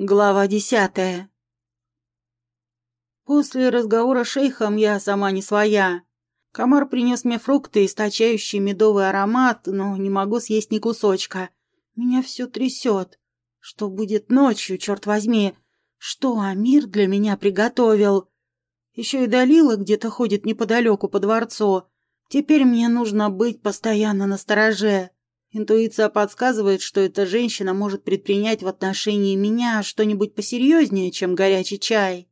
Глава десятая После разговора с шейхом я сама не своя. Комар принес мне фрукты, источающие медовый аромат, но не могу съесть ни кусочка. Меня все трясет. Что будет ночью, черт возьми? Что Амир для меня приготовил? Еще и Далила где-то ходит неподалеку по дворцу. Теперь мне нужно быть постоянно на стороже. Интуиция подсказывает, что эта женщина может предпринять в отношении меня что-нибудь посерьезнее, чем горячий чай.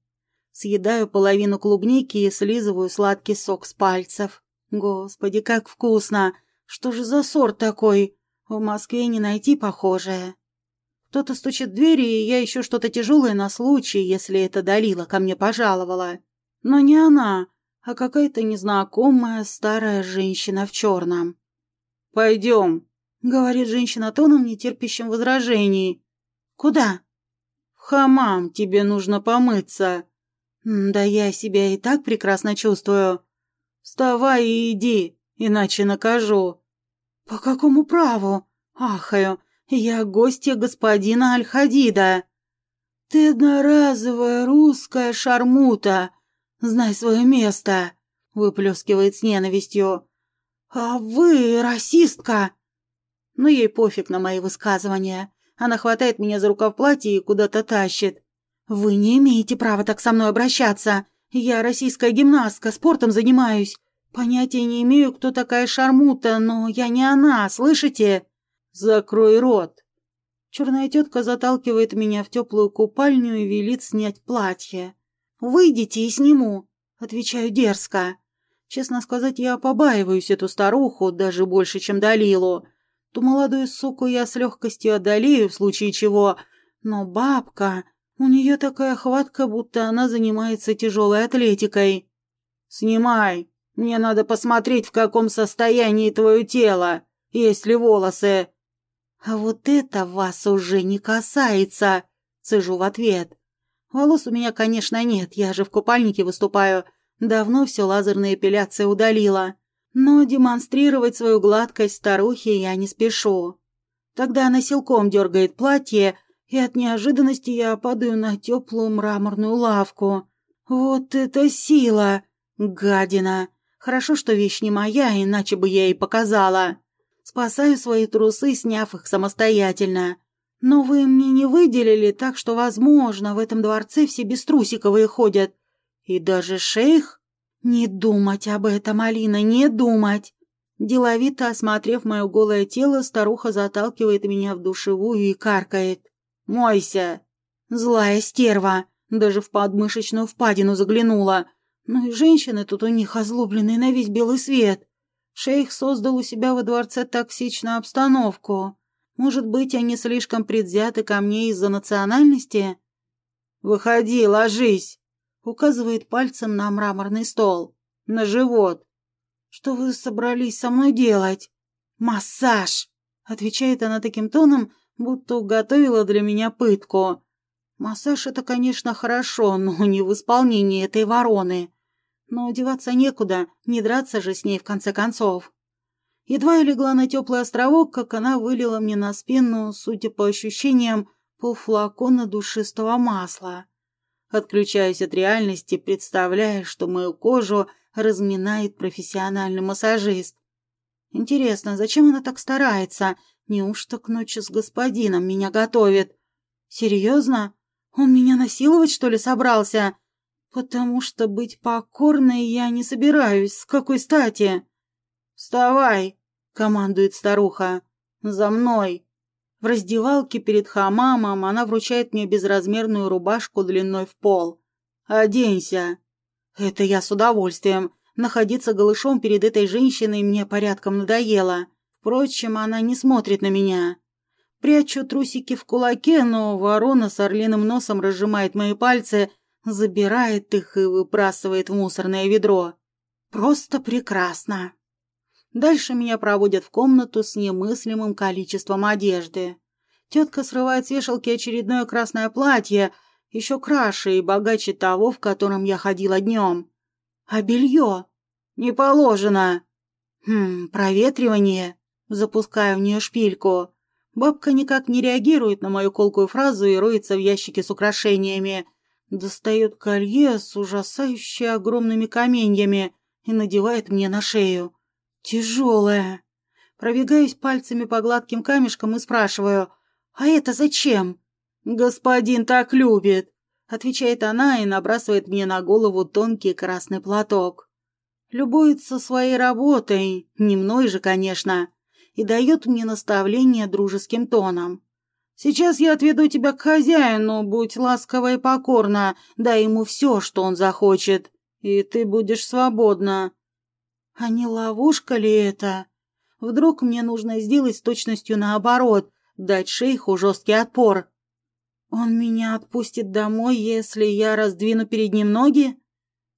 Съедаю половину клубники и слизываю сладкий сок с пальцев. Господи, как вкусно! Что же за сорт такой? В Москве не найти похожее. Кто-то стучит в двери, и я ищу что-то тяжелое на случай, если это Далила ко мне пожаловала. Но не она, а какая-то незнакомая старая женщина в черном. «Пойдем», говорит женщина тоном, нетерпящим возражений. «Куда?» «В хамам, тебе нужно помыться». «Да я себя и так прекрасно чувствую». «Вставай и иди, иначе накажу». «По какому праву?» «Ахаю, я гостья господина Аль-Хадида». «Ты одноразовая русская шармута. Знай свое место», — выплескивает с ненавистью. «А вы расистка!» Но ей пофиг на мои высказывания. Она хватает меня за рукав платья и куда-то тащит. «Вы не имеете права так со мной обращаться. Я российская гимнастка, спортом занимаюсь. Понятия не имею, кто такая Шармута, но я не она, слышите?» «Закрой рот!» Черная тетка заталкивает меня в теплую купальню и велит снять платье. «Выйдите и сниму», — отвечаю дерзко. Честно сказать, я побаиваюсь эту старуху даже больше, чем Далилу то молодую суку я с легкостью одолею в случае чего. Но бабка... У нее такая хватка, будто она занимается тяжелой атлетикой. «Снимай! Мне надо посмотреть, в каком состоянии твое тело, есть ли волосы». «А вот это вас уже не касается!» — цежу в ответ. «Волос у меня, конечно, нет, я же в купальнике выступаю. Давно все лазерная эпиляция удалила. Но демонстрировать свою гладкость старухе я не спешу. Тогда она силком дергает платье, и от неожиданности я падаю на теплую мраморную лавку. Вот это сила! Гадина! Хорошо, что вещь не моя, иначе бы я ей показала. Спасаю свои трусы, сняв их самостоятельно. Но вы мне не выделили, так что, возможно, в этом дворце все беструсиковые ходят. И даже шейх «Не думать об этом, Алина, не думать!» Деловито осмотрев мое голое тело, старуха заталкивает меня в душевую и каркает. «Мойся!» Злая стерва. Даже в подмышечную впадину заглянула. Ну и женщины тут у них озлобленные на весь белый свет. Шейх создал у себя во дворце токсичную обстановку. Может быть, они слишком предвзяты ко мне из-за национальности? «Выходи, ложись!» Указывает пальцем на мраморный стол. На живот. Что вы собрались со мной делать? Массаж! Отвечает она таким тоном, будто уготовила для меня пытку. Массаж — это, конечно, хорошо, но не в исполнении этой вороны. Но одеваться некуда, не драться же с ней в конце концов. Едва я легла на теплый островок, как она вылила мне на спину, судя по ощущениям, полфлакона душистого масла. Отключаюсь от реальности, представляя, что мою кожу разминает профессиональный массажист. Интересно, зачем она так старается? Неужто к ночи с господином меня готовит? Серьезно? Он меня насиловать, что ли, собрался? Потому что быть покорной я не собираюсь. С какой стати? «Вставай!» — командует старуха. «За мной!» В раздевалке перед хамамом она вручает мне безразмерную рубашку длиной в пол. «Оденься!» Это я с удовольствием. Находиться голышом перед этой женщиной мне порядком надоело. Впрочем, она не смотрит на меня. Прячу трусики в кулаке, но ворона с орлиным носом разжимает мои пальцы, забирает их и выбрасывает в мусорное ведро. Просто прекрасно. Дальше меня проводят в комнату с немыслимым количеством одежды. Тетка срывает с вешалки очередное красное платье, еще краше и богаче того, в котором я ходила днем. А белье? Не положено. Хм, проветривание. Запускаю в нее шпильку. Бабка никак не реагирует на мою колкую фразу и роется в ящике с украшениями. Достает колье с ужасающе огромными каменьями и надевает мне на шею. Тяжелое. Пробегаюсь пальцами по гладким камешкам и спрашиваю, «А это зачем?» «Господин так любит», — отвечает она и набрасывает мне на голову тонкий красный платок. Любуется своей работой, не мной же, конечно, и дает мне наставление дружеским тоном. «Сейчас я отведу тебя к хозяину, будь ласкова и покорна, дай ему все, что он захочет, и ты будешь свободна». А не ловушка ли это? Вдруг мне нужно сделать с точностью наоборот, дать шейху жесткий отпор. Он меня отпустит домой, если я раздвину перед ним ноги?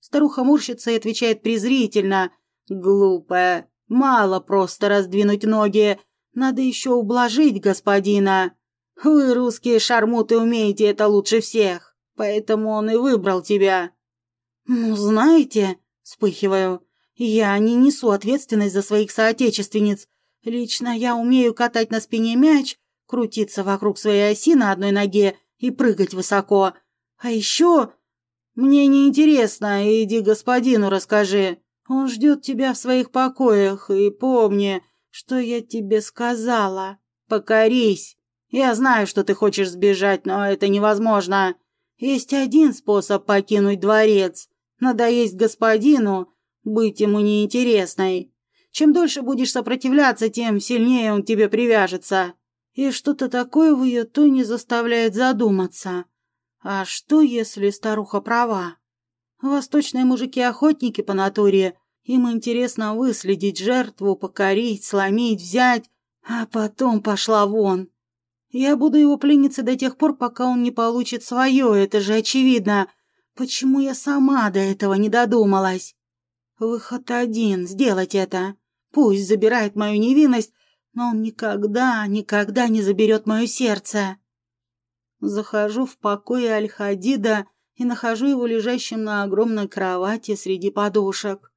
Старуха морщится и отвечает презрительно. Глупая, мало просто раздвинуть ноги. Надо еще ублажить господина. Вы, русские шармуты, умеете это лучше всех, поэтому он и выбрал тебя. Ну, знаете, вспыхиваю, я не несу ответственность за своих соотечественниц. Лично я умею катать на спине мяч, крутиться вокруг своей оси на одной ноге и прыгать высоко. А еще... Мне неинтересно, иди господину расскажи. Он ждет тебя в своих покоях, и помни, что я тебе сказала. Покорись. Я знаю, что ты хочешь сбежать, но это невозможно. Есть один способ покинуть дворец. Надоесть господину быть ему неинтересной. Чем дольше будешь сопротивляться, тем сильнее он тебе привяжется. И что-то такое в ее тоне заставляет задуматься. А что, если старуха права? Восточные мужики-охотники по натуре. Им интересно выследить жертву, покорить, сломить, взять, а потом пошла вон. Я буду его пленницей до тех пор, пока он не получит свое, это же очевидно. Почему я сама до этого не додумалась? Выход один — сделать это. Пусть забирает мою невинность, но он никогда, никогда не заберет мое сердце. Захожу в покой Аль-Хадида и нахожу его лежащим на огромной кровати среди подушек.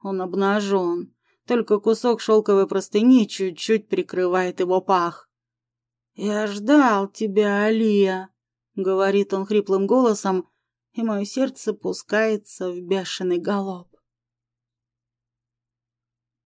Он обнажен, только кусок шелковой простыни чуть-чуть прикрывает его пах. «Я ждал тебя, Алия», — говорит он хриплым голосом, и мое сердце пускается в бешеный галоп.